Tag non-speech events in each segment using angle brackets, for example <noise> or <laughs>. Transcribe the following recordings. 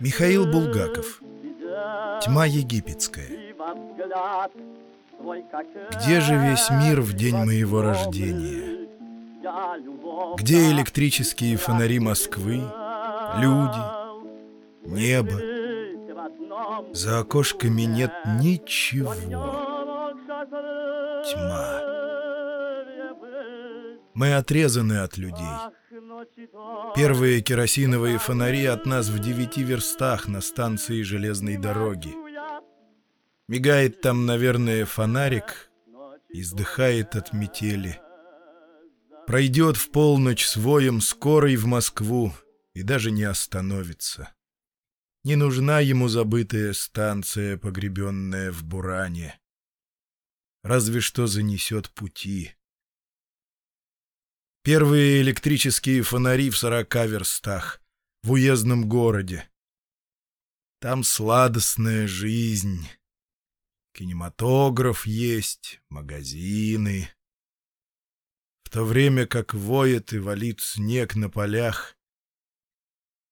Михаил Булгаков Тьма египетская Где же весь мир в день моего рождения? Где электрические фонари Москвы, люди, небо? За окошками нет ничего. Тьма. Мы отрезаны от людей. Первые керосиновые фонари от нас в девяти верстах на станции железной дороги. Мигает там, наверное, фонарик, издыхает от метели. Пройдет в полночь с скорой в Москву и даже не остановится. Не нужна ему забытая станция, погребенная в буране. Разве что занесет пути. Первые электрические фонари в сорока верстах, в уездном городе. Там сладостная жизнь. Кинематограф есть, магазины. В то время как воет и валит снег на полях,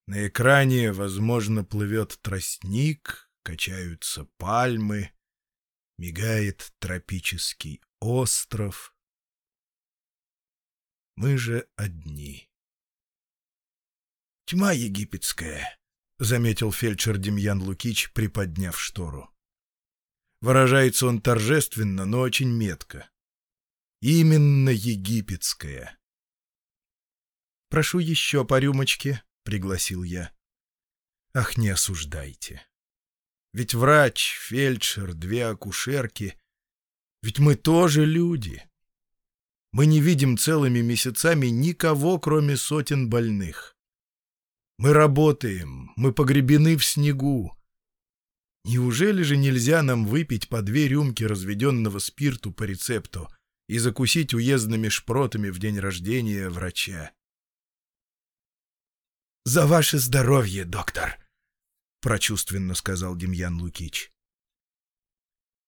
на экране, возможно, плывет тростник, качаются пальмы, мигает тропический остров — мы же одни. «Тьма египетская», — заметил фельдшер Демьян Лукич, приподняв штору. Выражается он торжественно, но очень метко. «Именно египетская». «Прошу еще по рюмочке», — пригласил я. «Ах, не осуждайте. Ведь врач, фельдшер, две акушерки. Ведь мы тоже люди». Мы не видим целыми месяцами никого, кроме сотен больных. Мы работаем, мы погребены в снегу. Неужели же нельзя нам выпить по две рюмки разведенного спирту по рецепту и закусить уездными шпротами в день рождения врача? «За ваше здоровье, доктор!» — прочувственно сказал Демьян Лукич.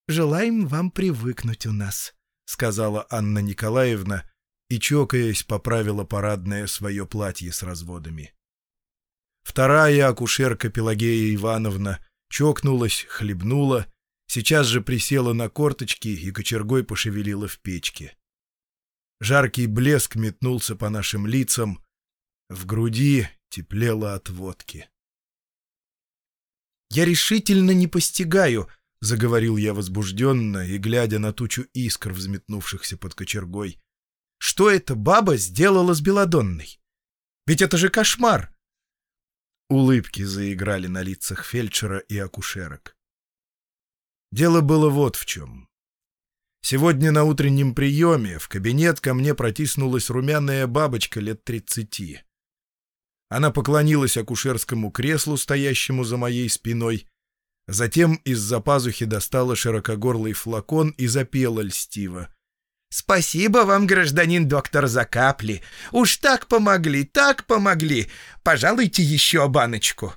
«Желаем вам привыкнуть у нас», — сказала Анна Николаевна и, чокаясь, поправила парадное свое платье с разводами. Вторая акушерка Пелагея Ивановна чокнулась, хлебнула, сейчас же присела на корточки и кочергой пошевелила в печке. Жаркий блеск метнулся по нашим лицам, в груди теплело от водки. «Я решительно не постигаю», — заговорил я возбужденно и глядя на тучу искр, взметнувшихся под кочергой. «Что эта баба сделала с Беладонной? Ведь это же кошмар!» Улыбки заиграли на лицах фельдшера и акушерок. Дело было вот в чем. Сегодня на утреннем приеме в кабинет ко мне протиснулась румяная бабочка лет тридцати. Она поклонилась акушерскому креслу, стоящему за моей спиной, Затем из-за пазухи достала широкогорлый флакон и запела льстиво. «Спасибо вам, гражданин доктор, за капли. Уж так помогли, так помогли. Пожалуйте еще баночку».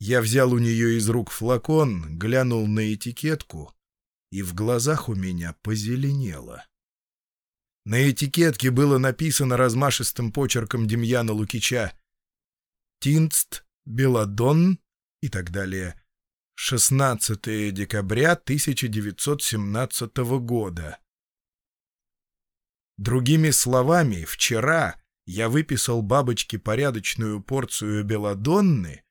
Я взял у нее из рук флакон, глянул на этикетку, и в глазах у меня позеленело. На этикетке было написано размашистым почерком Демьяна Лукича «Тинст, Беладон» и так далее. 16 декабря 1917 года. Другими словами, вчера я выписал бабочке порядочную порцию белладонны,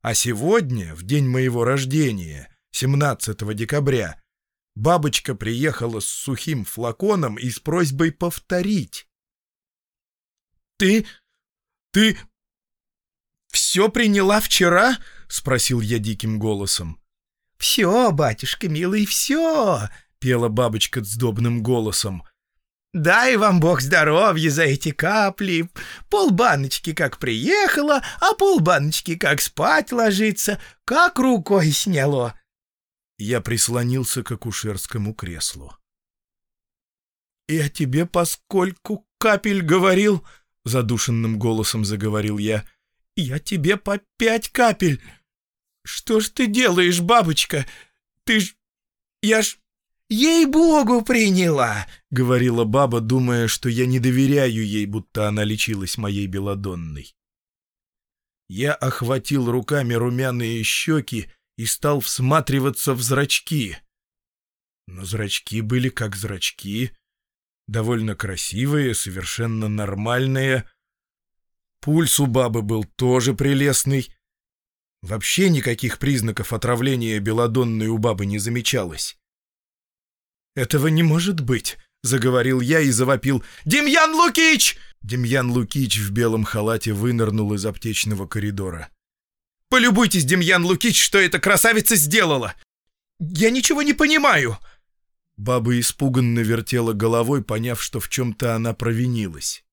а сегодня, в день моего рождения, 17 декабря, бабочка приехала с сухим флаконом и с просьбой повторить. «Ты... ты... все приняла вчера?» — спросил я диким голосом. «Все, батюшка милый, все!» — пела бабочка с добным голосом. «Дай вам Бог здоровья за эти капли. Полбаночки как приехала, а полбаночки как спать ложится, как рукой сняло». Я прислонился к акушерскому креслу. «Я тебе поскольку капель говорил?» — задушенным голосом заговорил я. «Я тебе по пять капель. «Что ж ты делаешь, бабочка? Ты ж... я ж...» «Ей-богу, приняла!» — говорила баба, думая, что я не доверяю ей, будто она лечилась моей белодонной. Я охватил руками румяные щеки и стал всматриваться в зрачки. Но зрачки были как зрачки, довольно красивые, совершенно нормальные. Пульс у бабы был тоже прелестный. Вообще никаких признаков отравления белодонной у бабы не замечалось. «Этого не может быть!» — заговорил я и завопил. «Демьян Лукич!» Демьян Лукич в белом халате вынырнул из аптечного коридора. «Полюбуйтесь, Демьян Лукич, что эта красавица сделала! Я ничего не понимаю!» Баба испуганно вертела головой, поняв, что в чем-то она провинилась.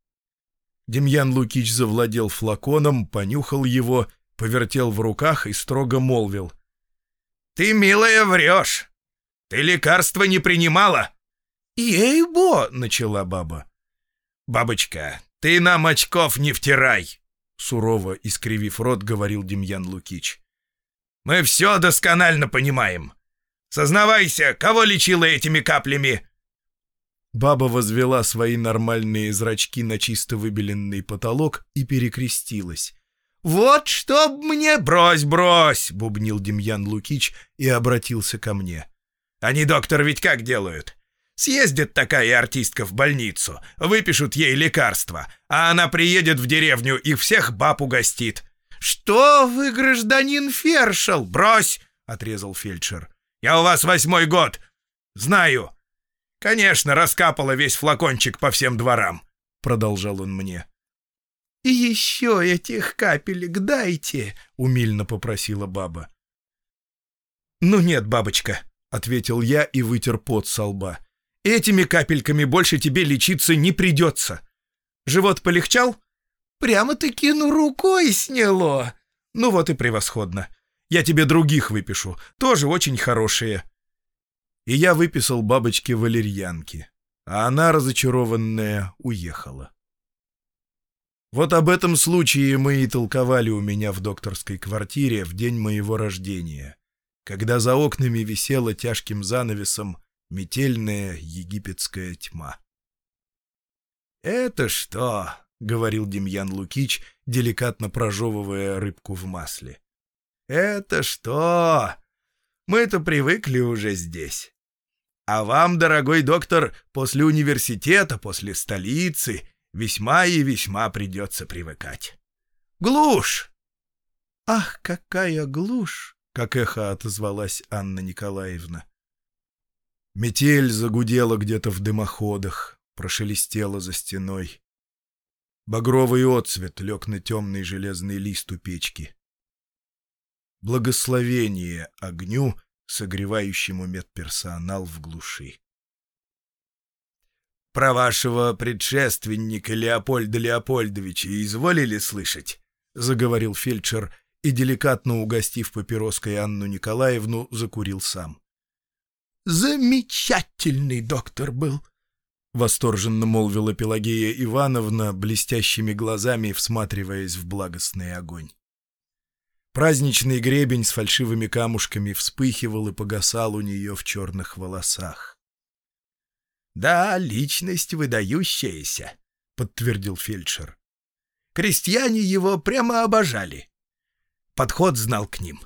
Демьян Лукич завладел флаконом, понюхал его, повертел в руках и строго молвил. «Ты, милая, врешь! Ты лекарства не принимала!» «Ей-бо!» — начала баба. «Бабочка, ты нам очков не втирай!» Сурово искривив рот, говорил Демьян Лукич. «Мы все досконально понимаем. Сознавайся, кого лечила этими каплями?» Баба возвела свои нормальные зрачки на чисто выбеленный потолок и перекрестилась. «Вот чтоб мне...» «Брось, брось!» — бубнил Демьян Лукич и обратился ко мне. «Они, доктор, ведь как делают? Съездит такая артистка в больницу, выпишут ей лекарства, а она приедет в деревню и всех баб угостит». «Что вы, гражданин Фершел? Брось!» — отрезал фельдшер. Я у вас восьмой год. Знаю. Конечно, раскапала весь флакончик по всем дворам, — продолжал он мне. «И еще этих капелек дайте», — умильно попросила баба. «Ну нет, бабочка», — ответил я и вытер пот со лба. «Этими капельками больше тебе лечиться не придется. Живот полегчал?» «Прямо-таки ну рукой сняло». «Ну вот и превосходно. Я тебе других выпишу, тоже очень хорошие». И я выписал бабочке валерьянки, а она, разочарованная, уехала. Вот об этом случае мы и толковали у меня в докторской квартире в день моего рождения, когда за окнами висела тяжким занавесом метельная египетская тьма. «Это что?» — говорил Демьян Лукич, деликатно прожевывая рыбку в масле. «Это что? Мы-то привыкли уже здесь. А вам, дорогой доктор, после университета, после столицы, весьма и весьма придется привыкать. Глушь!» «Ах, какая глушь!» — как эхо отозвалась Анна Николаевна. Метель загудела где-то в дымоходах, прошелестела за стеной. Багровый отцвет лег на темный железный лист у печки благословение огню, согревающему медперсонал в глуши. «Про вашего предшественника Леопольда Леопольдовича изволили слышать?» — заговорил фельдшер и, деликатно угостив папироской Анну Николаевну, закурил сам. «Замечательный доктор был!» — восторженно молвила Пелагея Ивановна, блестящими глазами всматриваясь в благостный огонь. Праздничный гребень с фальшивыми камушками вспыхивал и погасал у нее в черных волосах. «Да, личность выдающаяся», — подтвердил фельдшер. «Крестьяне его прямо обожали. Подход знал к ним.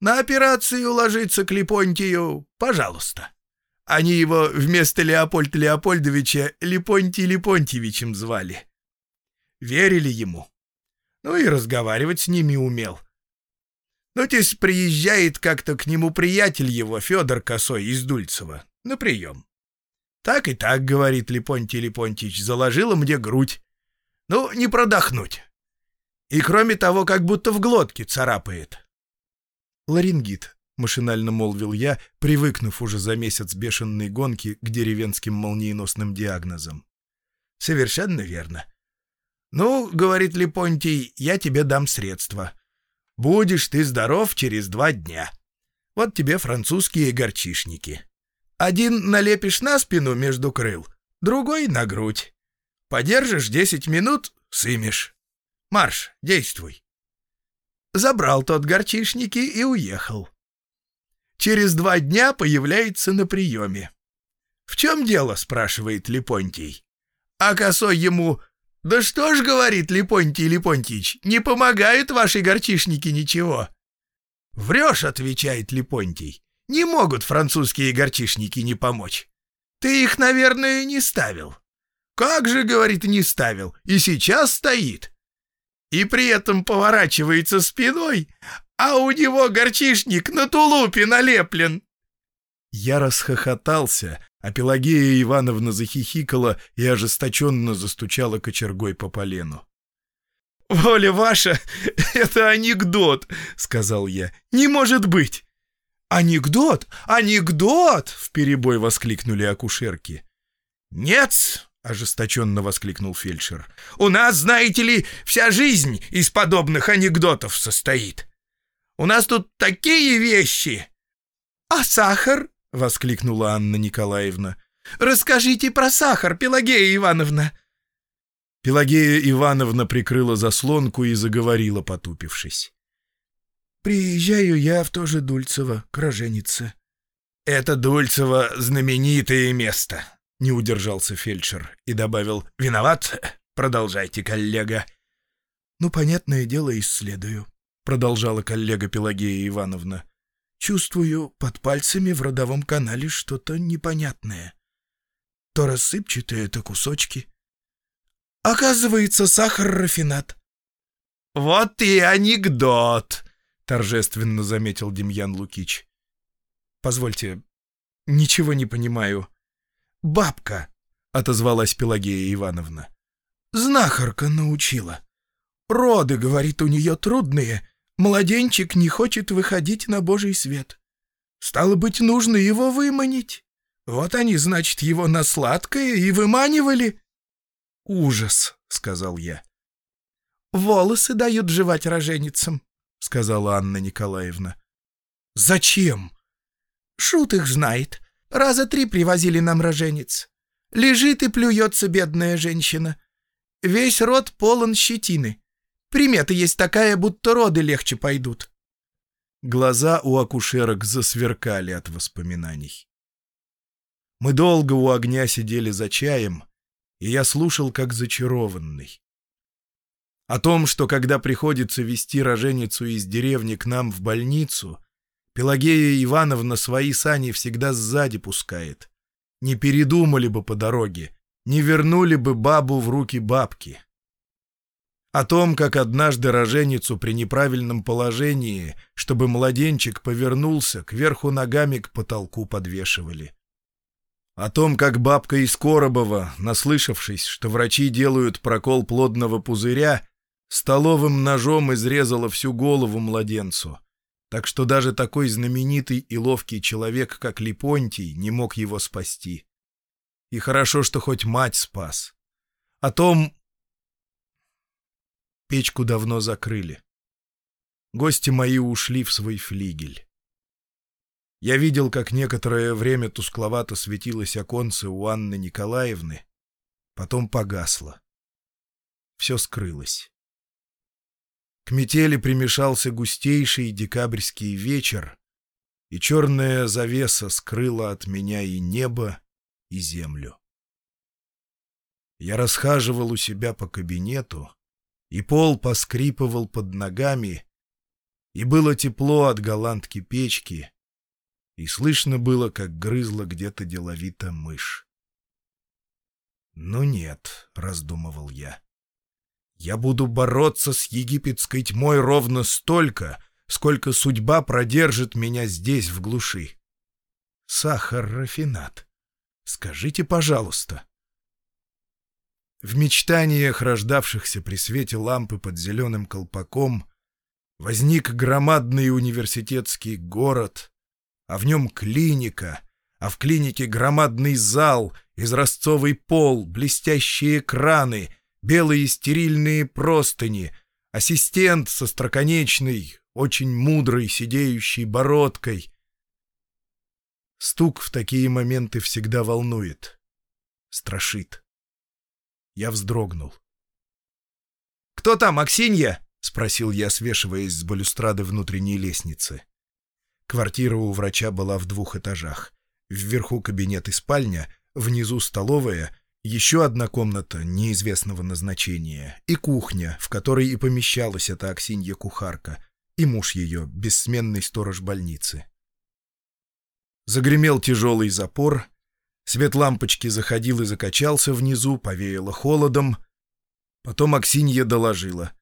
На операцию ложиться к Липонтию, пожалуйста. Они его вместо Леопольда Леопольдовича Липонтий Липонтьевичем звали. Верили ему. Ну и разговаривать с ними умел». Ну, тесь приезжает как-то к нему приятель его, Федор Косой из Дульцева, на прием. Так и так, говорит Липонтий Липонтич, заложила мне грудь. Ну, не продохнуть. И кроме того, как будто в глотке царапает. Ларингит, машинально молвил я, привыкнув уже за месяц бешеной гонки к деревенским молниеносным диагнозам. Совершенно верно. Ну, говорит Липонтий, я тебе дам средства. Будешь ты здоров через два дня. Вот тебе французские горчишники. Один налепишь на спину между крыл, другой — на грудь. Подержишь десять минут — сымешь. Марш, действуй. Забрал тот горчишники и уехал. Через два дня появляется на приеме. «В чем дело?» — спрашивает Липонтий. А косой ему «Да что ж, — говорит Липонтий Липонтич, — не помогают ваши горчишники ничего». «Врешь, — отвечает Липонтий, — не могут французские горчишники не помочь. Ты их, наверное, не ставил». «Как же, — говорит, — не ставил, и сейчас стоит». И при этом поворачивается спиной, а у него горчишник на тулупе налеплен. Я расхохотался, а Пелагея Ивановна захихикала и ожесточенно застучала кочергой по полену. «Воля ваша, <laughs> это анекдот!» — сказал я. «Не может быть!» «Анекдот! Анекдот!» — вперебой воскликнули акушерки. «Нет!» — ожесточенно воскликнул фельдшер. «У нас, знаете ли, вся жизнь из подобных анекдотов состоит. У нас тут такие вещи!» «А сахар?» — воскликнула Анна Николаевна. «Расскажите про сахар, Пелагея Ивановна!» Пелагея Ивановна прикрыла заслонку и заговорила, потупившись. «Приезжаю я в то же Дульцево, к роженице». «Это Дульцево — знаменитое место», — не удержался фельдшер и добавил. «Виноват? Продолжайте, коллега». «Ну, понятное дело, исследую», — продолжала коллега Пелагея Ивановна. Чувствую под пальцами в родовом канале что-то непонятное. То рассыпчатые, то кусочки. Оказывается, сахар-рафинат. — Вот и анекдот! — торжественно заметил Демьян Лукич. — Позвольте, ничего не понимаю. — Бабка! — отозвалась Пелагея Ивановна. — Знахарка научила. Роды, говорит, у нее трудные, Младенчик не хочет выходить на Божий свет. Стало быть, нужно его выманить. Вот они, значит, его на сладкое и выманивали. «Ужас», — сказал я. «Волосы дают жевать роженицам», — сказала Анна Николаевна. «Зачем?» «Шут их знает. Раза три привозили нам роженец. Лежит и плюется бедная женщина. Весь рот полон щетины. Примета есть такая, будто роды легче пойдут». Глаза у акушерок засверкали от воспоминаний. Мы долго у огня сидели за чаем, и я слушал, как зачарованный. О том, что когда приходится вести роженицу из деревни к нам в больницу, Пелагея Ивановна свои сани всегда сзади пускает. Не передумали бы по дороге, не вернули бы бабу в руки бабки. О том, как однажды роженицу при неправильном положении, чтобы младенчик повернулся, кверху ногами к потолку подвешивали. О том, как бабка из Коробова, наслышавшись, что врачи делают прокол плодного пузыря, столовым ножом изрезала всю голову младенцу, так что даже такой знаменитый и ловкий человек, как Липонтий, не мог его спасти. И хорошо, что хоть мать спас. О том, Печку давно закрыли. Гости мои ушли в свой флигель. Я видел, как некоторое время тускловато светилось оконце у Анны Николаевны, потом погасло. Все скрылось. К метели примешался густейший декабрьский вечер, и черная завеса скрыла от меня и небо, и землю. Я расхаживал у себя по кабинету, и пол поскрипывал под ногами, и было тепло от голландки печки, и слышно было, как грызла где-то деловито мышь. «Ну нет», — раздумывал я, — «я буду бороться с египетской тьмой ровно столько, сколько судьба продержит меня здесь, в глуши. Сахар-рафинат. Скажите, пожалуйста». В мечтаниях, рождавшихся при свете лампы под зеленым колпаком, возник громадный университетский город, а в нем клиника, а в клинике громадный зал, изразцовый пол, блестящие экраны, белые стерильные простыни, ассистент со строконечной, очень мудрой сидеющей бородкой. Стук в такие моменты всегда волнует, страшит. Я вздрогнул. «Кто там, Аксинья?» — спросил я, свешиваясь с балюстрады внутренней лестницы. Квартира у врача была в двух этажах. Вверху кабинет и спальня, внизу столовая, Еще одна комната неизвестного назначения и кухня, в которой и помещалась эта Аксинья-кухарка, и муж ее, бессменный сторож больницы. Загремел тяжелый запор, свет лампочки заходил и закачался внизу, повеяло холодом. Потом Аксинья доложила.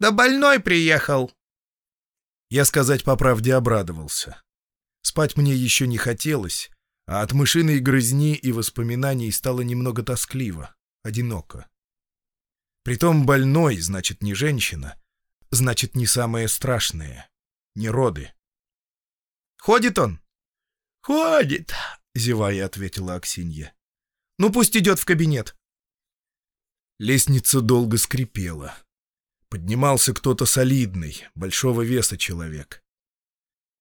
«Да больной приехал!» Я, сказать по правде, обрадовался. Спать мне еще не хотелось, а от мышиной грызни и воспоминаний стало немного тоскливо, одиноко. Притом больной, значит, не женщина, значит, не самое страшное, не роды. «Ходит он?» «Ходит», — зевая ответила Аксинья. «Ну, пусть идет в кабинет». Лестница долго скрипела. Поднимался кто-то солидный, большого веса человек.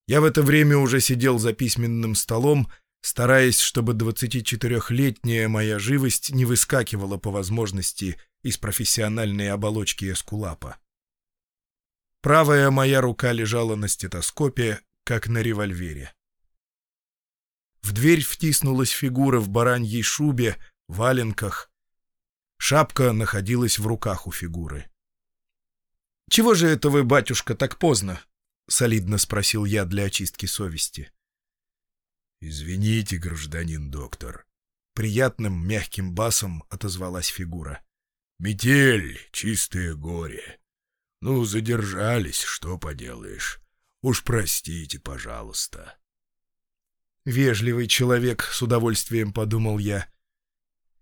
Я в это время уже сидел за письменным столом, стараясь, чтобы 24-летняя моя живость не выскакивала по возможности из профессиональной оболочки эскулапа. Правая моя рука лежала на стетоскопе, как на револьвере. В дверь втиснулась фигура в бараньей шубе, валенках. Шапка находилась в руках у фигуры. «Чего же это вы, батюшка, так поздно?» — солидно спросил я для очистки совести. «Извините, гражданин доктор». Приятным мягким басом отозвалась фигура. «Метель, чистое горе. Ну, задержались, что поделаешь. Уж простите, пожалуйста». «Вежливый человек», — с удовольствием подумал я.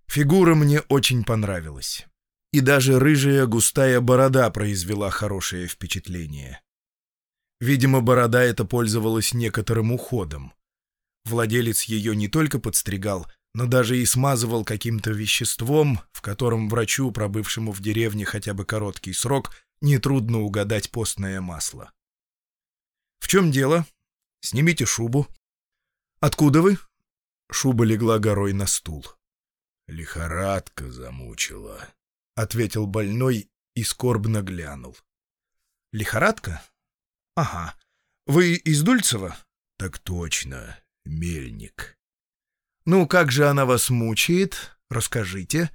Фигура мне очень понравилась. И даже рыжая густая борода произвела хорошее впечатление. Видимо, борода эта пользовалась некоторым уходом. Владелец ее не только подстригал, но даже и смазывал каким-то веществом, в котором врачу, пробывшему в деревне хотя бы короткий срок, нетрудно угадать постное масло. «В чем дело? Снимите шубу». «Откуда вы?» Шуба легла горой на стул. «Лихорадка замучила», — ответил больной и скорбно глянул. «Лихорадка? Ага. Вы из Дульцева?» «Так точно мельник. «Ну, как же она вас мучает? Расскажите».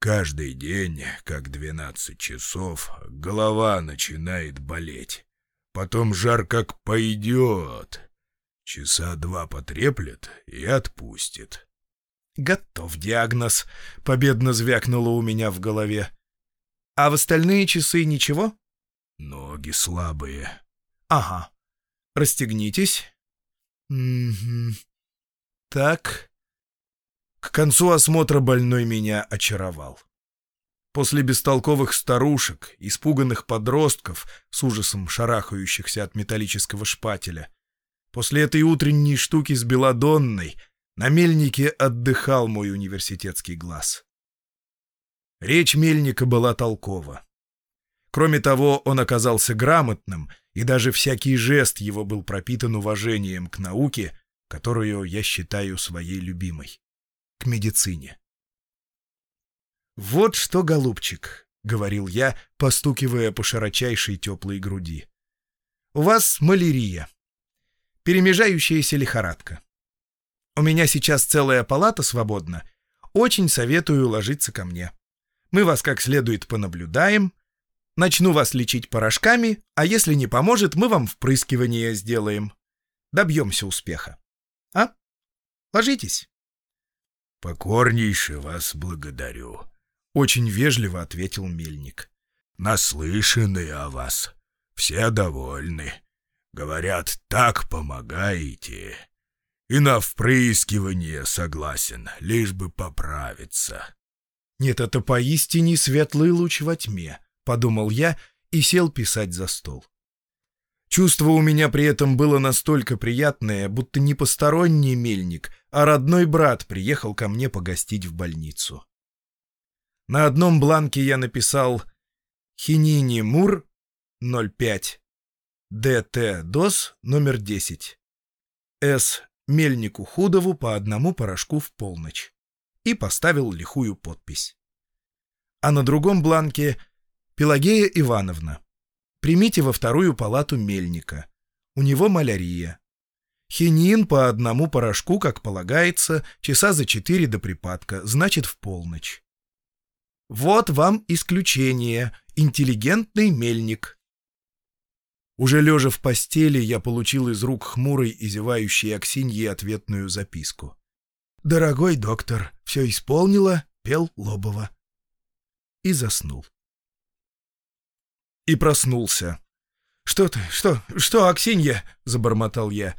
«Каждый день, как двенадцать часов, голова начинает болеть. Потом жар как пойдет. Часа два потреплет и отпустит». «Готов диагноз», — победно звякнуло у меня в голове. «А в остальные часы ничего?» «Ноги слабые». «Ага. Расстегнитесь». Так. К концу осмотра больной меня очаровал. После бестолковых старушек, испуганных подростков, с ужасом шарахающихся от металлического шпателя, после этой утренней штуки с белодонной, на мельнике отдыхал мой университетский глаз. Речь мельника была толкова. Кроме того, он оказался грамотным — и даже всякий жест его был пропитан уважением к науке, которую я считаю своей любимой — к медицине. «Вот что, голубчик», — говорил я, постукивая по широчайшей теплой груди. «У вас малярия, перемежающаяся лихорадка. У меня сейчас целая палата свободна. Очень советую ложиться ко мне. Мы вас как следует понаблюдаем, Начну вас лечить порошками, а если не поможет, мы вам впрыскивание сделаем. Добьемся успеха. А? Ложитесь. — Покорнейше вас благодарю, — очень вежливо ответил мельник. — Наслышаны о вас. Все довольны. Говорят, так помогаете. И на впрыскивание согласен, лишь бы поправиться. Нет, это поистине светлый луч во тьме подумал я и сел писать за стол. Чувство у меня при этом было настолько приятное, будто не посторонний мельник, а родной брат приехал ко мне погостить в больницу. На одном бланке я написал «Хинини Мур 05, ДТ ДОС номер 10, С. Мельнику Худову по одному порошку в полночь» и поставил лихую подпись. А на другом бланке Пелагея Ивановна, примите во вторую палату мельника. У него малярия. Хинин по одному порошку, как полагается, часа за четыре до припадка, значит в полночь. Вот вам исключение. Интеллигентный мельник. Уже лежа в постели, я получил из рук хмурой и зевающей Аксиньи ответную записку. «Дорогой доктор, все исполнила, пел Лобова». И заснул. И проснулся. «Что ты? Что? Что, Аксинья?» — забормотал я.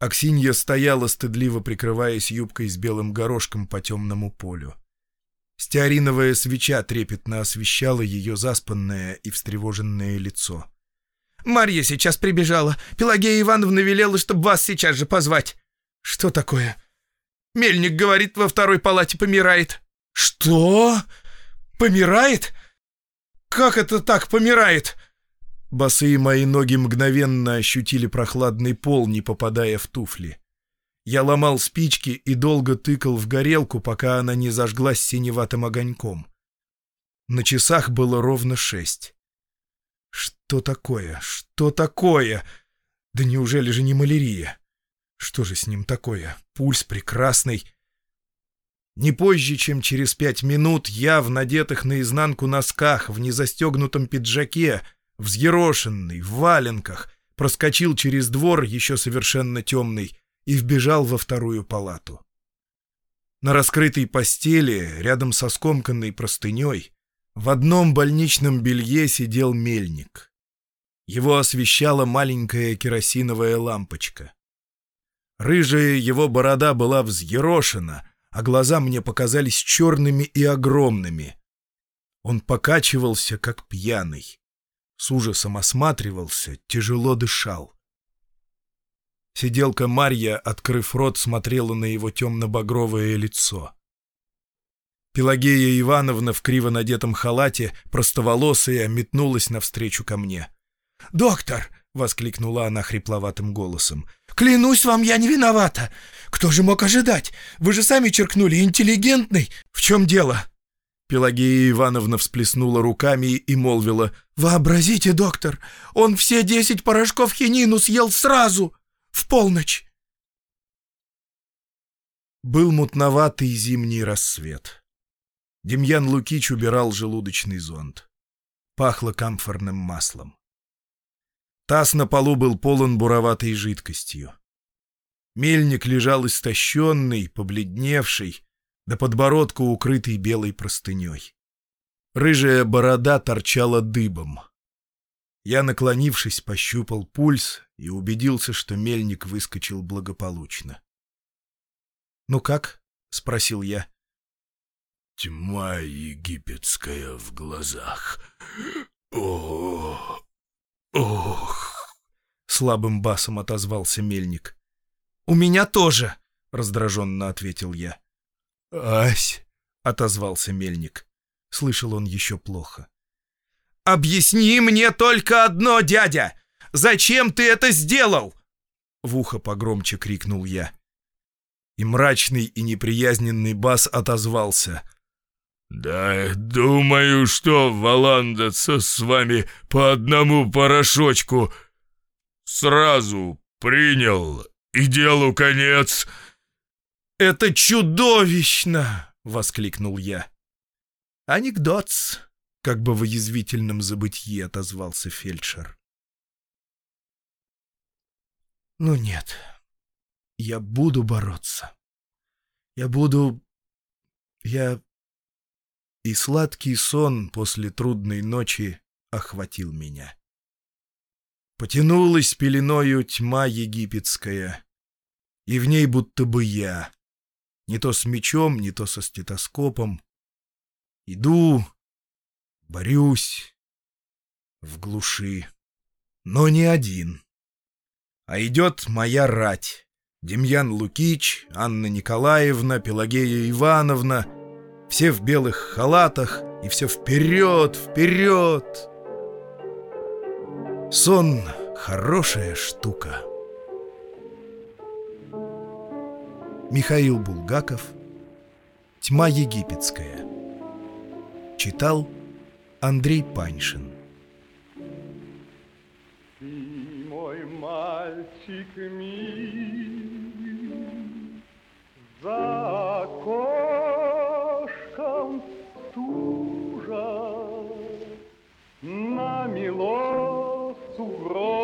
Аксинья стояла, стыдливо прикрываясь юбкой с белым горошком по темному полю. Стеариновая свеча трепетно освещала ее заспанное и встревоженное лицо. «Марья сейчас прибежала. Пелагея Ивановна велела, чтобы вас сейчас же позвать». «Что такое?» «Мельник, говорит, во второй палате помирает». «Что? Помирает? Как это так помирает?» Босые мои ноги мгновенно ощутили прохладный пол, не попадая в туфли. Я ломал спички и долго тыкал в горелку, пока она не зажглась синеватым огоньком. На часах было ровно шесть. Что такое? Что такое? Да неужели же не малярия? Что же с ним такое? Пульс прекрасный. Не позже, чем через пять минут, я в надетых наизнанку носках, в незастегнутом пиджаке, взъерошенный, в валенках, проскочил через двор, еще совершенно темный, и вбежал во вторую палату. На раскрытой постели, рядом со скомканной простыней, в одном больничном белье сидел мельник. Его освещала маленькая керосиновая лампочка. Рыжая его борода была взъерошена, а глаза мне показались черными и огромными. Он покачивался, как пьяный. С ужасом осматривался, тяжело дышал. Сиделка Марья, открыв рот, смотрела на его темно-багровое лицо. Пелагея Ивановна в криво надетом халате, простоволосая, метнулась навстречу ко мне. «Доктор!» — воскликнула она хрипловатым голосом. «Клянусь вам, я не виновата! Кто же мог ожидать? Вы же сами черкнули, интеллигентный! В чем дело?» Пелагея Ивановна всплеснула руками и молвила. «Вообразите, доктор, он все десять порошков хинину съел сразу!» В полночь!» Был мутноватый зимний рассвет. Демьян Лукич убирал желудочный зонд. Пахло камфорным маслом. Таз на полу был полон буроватой жидкостью. Мельник лежал истощенный, побледневший, до подбородка укрытый белой простыней. Рыжая борода торчала дыбом. Я, наклонившись, пощупал пульс и убедился, что мельник выскочил благополучно. «Ну как?» — спросил я. «Тьма египетская в глазах. Ох, ох!» — слабым басом отозвался мельник. «У меня тоже!» — раздраженно ответил я. «Ась!» — отозвался мельник. Слышал он еще плохо. «Объясни мне только одно, дядя! Зачем ты это сделал?» В ухо погромче крикнул я. И мрачный и неприязненный бас отозвался. «Да думаю, что валандаться с вами по одному порошочку сразу принял, и делу конец». «Это чудовищно!» — воскликнул я. «Анекдот!» как бы в язвительном забытье отозвался фельдшер. «Ну нет, я буду бороться. Я буду... Я...» И сладкий сон после трудной ночи охватил меня. Потянулась пеленою тьма египетская, и в ней будто бы я, не то с мечом, не то со стетоскопом. Иду, Борюсь в глуши, но не один. А идет моя рать. Демьян Лукич, Анна Николаевна, Пелагея Ивановна. Все в белых халатах, и все вперед, вперед. Сон — хорошая штука. Михаил Булгаков «Тьма египетская» Читал Андрей Паньшин. мой мальчик милый, за намело сугробы у нас.